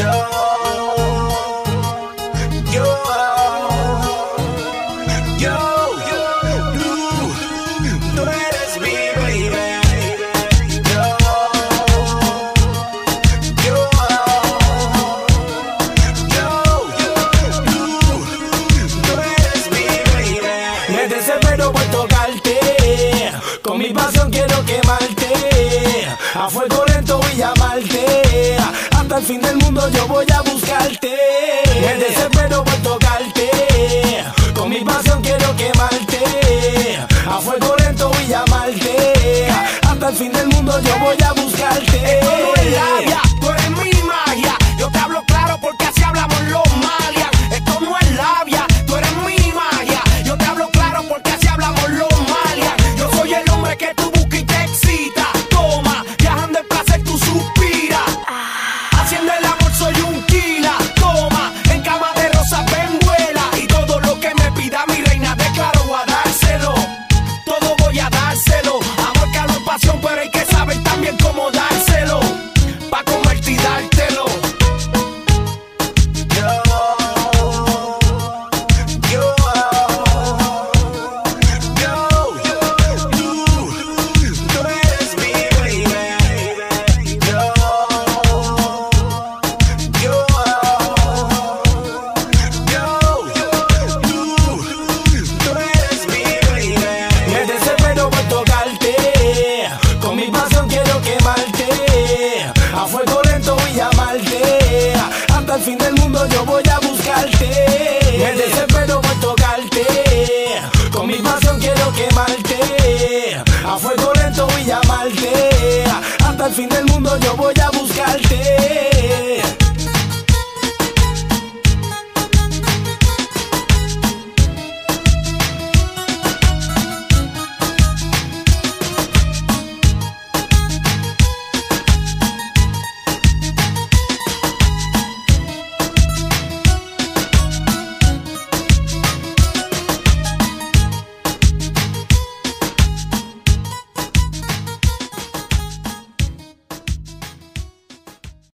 Yo, yo, yo, tú eres mi baby. Yo, yo, yo, yo, tú eres mi baby. Desde ese perro voy a tocarte. Con mi pasión quiero quemarte. A fuego. El fin del mundo yo voy a buscarte. Me desespero por tocarte. Con mi pasión quiero quemarte. A fuego lento y llamarte. Hasta el fin del mundo yo voy a buscarte. Pa' hasta el fin del mundo yo voy a buscarte. Me desespero por tocarte, con mi pasión quiero quemarte, a fuego lento y llamarte, hasta el fin del mundo yo voy a buscarte.